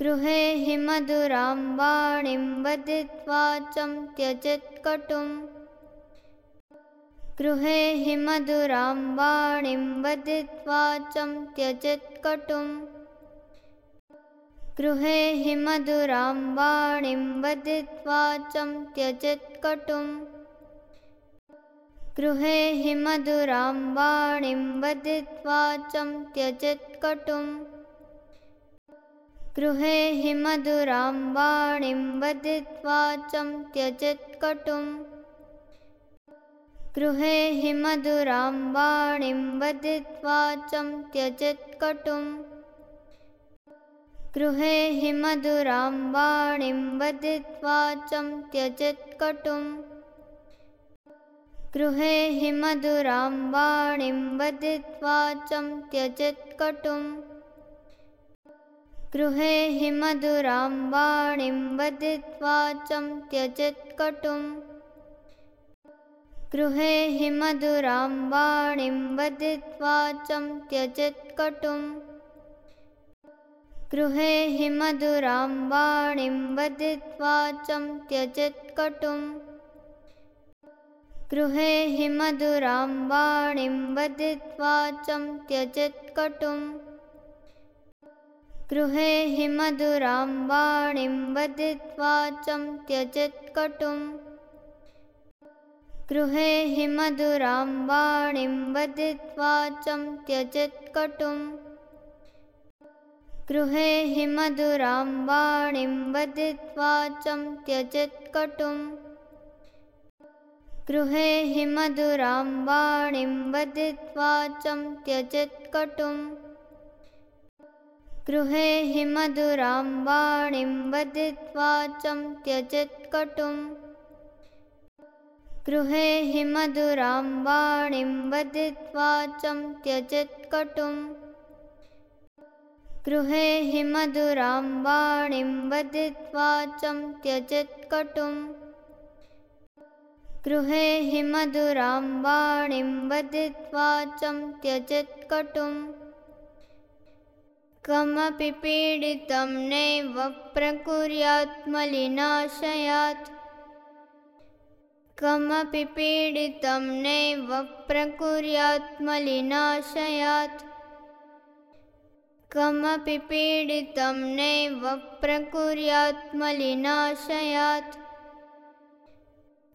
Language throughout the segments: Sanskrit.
गृहे हि मधुरां वाणीं वदित्वा चं त्यजत्कटुम् गृहे हि मधुरां वाणीं वदित्वा चं त्यजत्कटुम् गृहे हि मधुरां वाणीं वदित्वा चं त्यजत्कटुम् गृहे हि मधुरां वाणीं वदित्वा चं त्यजत्कटुम् गृहे हि मधुरां वाणीं वदित्वा चं त्यजत्कटुम् गृहे हि मधुरां वाणीं वदित्वा चं त्यजत्कटुम् गृहे हि मधुरां वाणीं वदित्वा चं त्यजत्कटुम् गृहे हि मधुरां वाणीं वदित्वा चं त्यजत्कटुम् गृहे हि मधुरां वाणीं वदित्वा चं त्यजत्कटुम् गृहे हि मधुरां वाणीं वदित्वा चं त्यजत्कटुम् गृहे हि मधुरां वाणीं वदित्वा चं त्यजत्कटुम् गृहे हि मधुरां वाणीं वदित्वा चं त्यजत्कटुम् गृहे हि मधुरां वाणीं वदित्वा चं त्यजत्कटुम् गृहे हि मधुरां वाणीं वदित्वा चं त्यजत्कटुम् गृहे हि मधुरां वाणीं वदित्वा चं त्यजत्कटुम् गृहे हि मधुरां वाणीं वदित्वा चं त्यजत्कटुम् गृहे हि मधुरां वाणीं वदित्वा चं त्यजत्कटुम् गृहे हि मधुरां वाणीं वदित्वा चं त्यजत्कटुम् गृहे हि मधुरां वाणीं वदित्वा चं त्यजत्कटुम् गृहे हि मधुरां वाणीं वदित्वा चं त्यजत्कटुम् कमपि पीडितं नैव प्रकुर्यात् मलिनाशयात् कमपि पीडितं नैव प्रकुर्यात् मलिनाशयात् कमपि पीडितं नैव प्रकुर्यात् मलिनाशयात्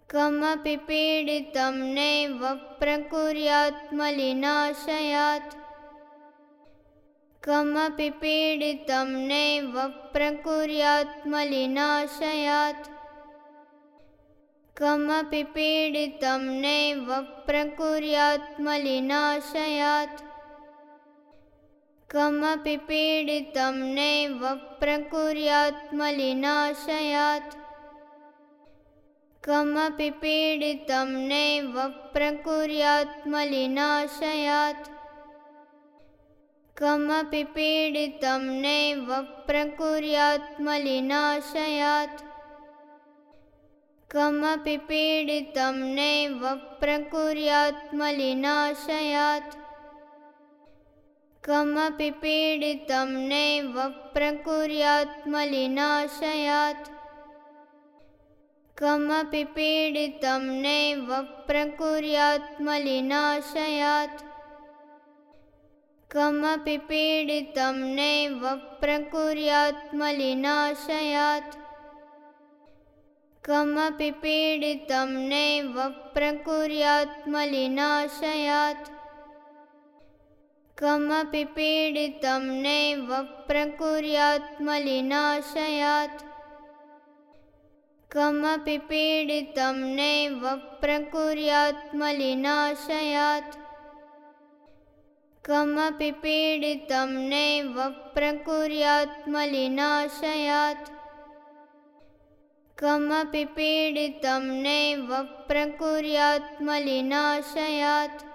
कमपि पीडितं नैव प्रकुर्यात् मलिनाशयात् कमपि पीडितं नैव प्रकुर्यात् मलिनाशयात् कमपि पीडितं नैव प्रकुर्यात् मलिनाशयात् कमपि पीडितं नैव प्रकुर्यात् मलिनाशयात् कमपि पीडितं नैव प्रकुर्यात् मलिनाशयात् कमपि पीडितं नैव प्रकुर्यात् मलिनाशयात् कमपि पीडितं नैव प्रकुर्यात् मलिनाशयात् कमपि पीडितं नैव प्रकुर्यात् मलिनाशयात् कमपि पीडितं नैव प्रकुर्यात् मलिनाशयात् कमपि पीडितं नैव प्रकुर्यात् मलिनाशयात् कमपि पीडितं नैव प्रकुर्यात् मलिनाशयात् कमपि पीडितं नैव प्रकुर्यात् मलिनाशयात् कमपि पीडितं नैव प्रकुर्यात् मलिनाशयात् कमपि पीडितं नैव प्रकुर्यात् मलिनाशयात् कमपि पीडितं नैव प्रकुर्यात् मलिनाशयात्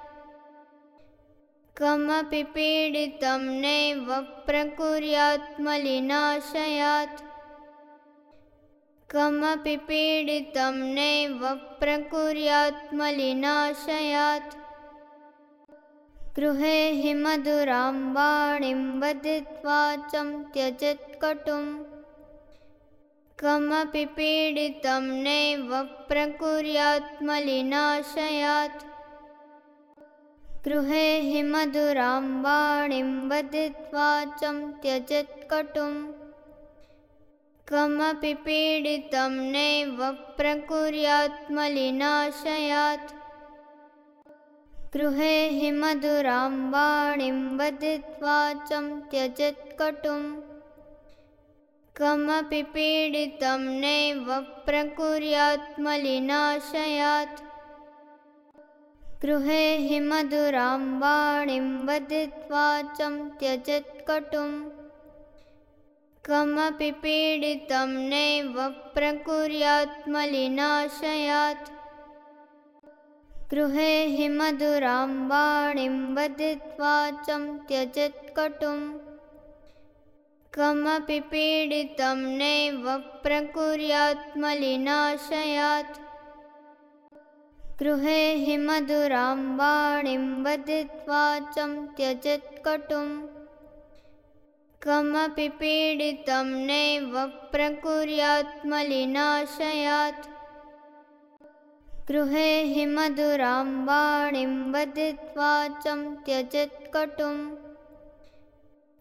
कमपि पीडितं नैव प्रकुर्यात् मलिनाशयात् कमपि पीडितं नैव प्रकुर्यात् मलिनाशयात् गृहे हि मधुरां वाणीं वदित्वा चं त्यजत् कटुम् कमपि पीडितं नैव प्रकुर्यात् मलिनाशयात् गृहे हि मधुरां वाणीं वदित्वा चं त्यजत् कटुम् कमपि पीडितं नैव प्रकुर्यात् मलिनाशयात् गृहे हि मधुरां वाणीं वदित्वा चं त्यजत् कटुम् कमपि पीडितं नैव प्रकुर्यात् मलिनाशयात् गृहे हि मधुरां वाणीं वदित्वा चं त्यजत् कटुम् कमपि पीडितं नैव प्रकुर्यात् मलिनाशयात् गृहे हि मधुरां वाणीं वदित्वा चं त्यजत् कटुम् कमपि पीडितं नैव प्रकुर्यात् मलिनाशयात् गृहे हि मधुरां वाणीं वदित्वा चं त्यजत् कटुम् कमपि पीडितं नैव प्रकुर्यात् मलिनाशयात् गृहे हि मधुरां वाणीं वदित्वा चं त्यजत् कटुम्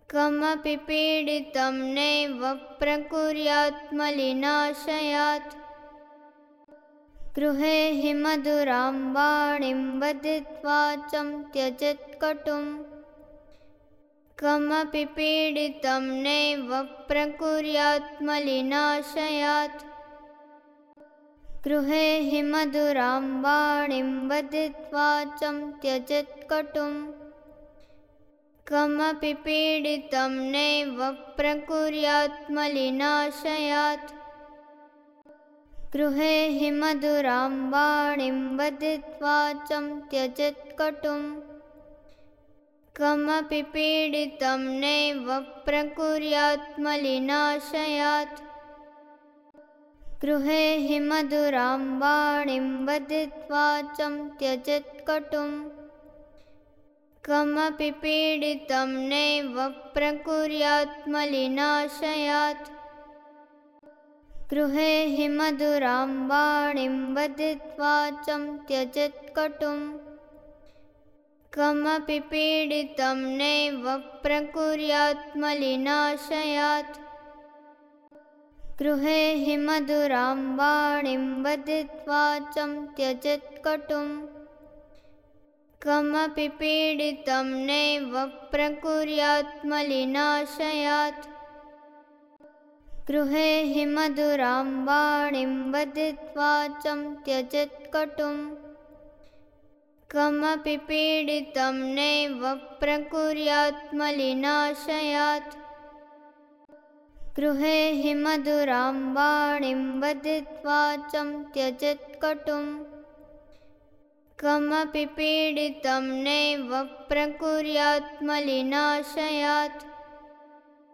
कमपि पीडितं नैव प्रकुर्यात् मलिनाशयात् गृहे हि मधुरां वाणीं वदित्वा चं त्यजत् कटुम् कमपि पीडितं नैव प्रकुर्यात् मलिनाशयात् गृहे हि मधुरां वाणीं वदित्वा चं त्यजत् कटुम् कमपि पीडितं नैव प्रकुर्यात् मलिनाशयात् गृहे हि मधुरां वाणीं वदित्वा चं त्यजत् कटुम् कमपि पीडितं नैव प्रकुर्यात् मलिनाशयात् गृहे हि मधुरां वाणीं वदित्वा चं त्यजत् कटुम् कमपि पीडितं नैव प्रकुर्यात् मलिनाशयात् गृहे हि मधुरां वाणीं वदित्वा चं त्यजत् कटुम् कमपि पीडितं नैव प्रकुर्यात् मलिनाशयात् गृहे हि मधुरां वाणीं वदित्वा चं त्यजत् कटुम् कमपि पीडितं नैव प्रकुर्यात् मलिनाशयात् गृहे हि मधुरां वाणीं वदित्वा चं त्यजत् कटुम् कमपि पीडितं नैव प्रकुर्यात् मलिनाशयात् गृहे हि मधुरां वाणीं वदित्वा चं त्यजत् कटुम् कमपि पीडितं नैव प्रकुर्यात् मलिनाशयात्